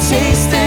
taste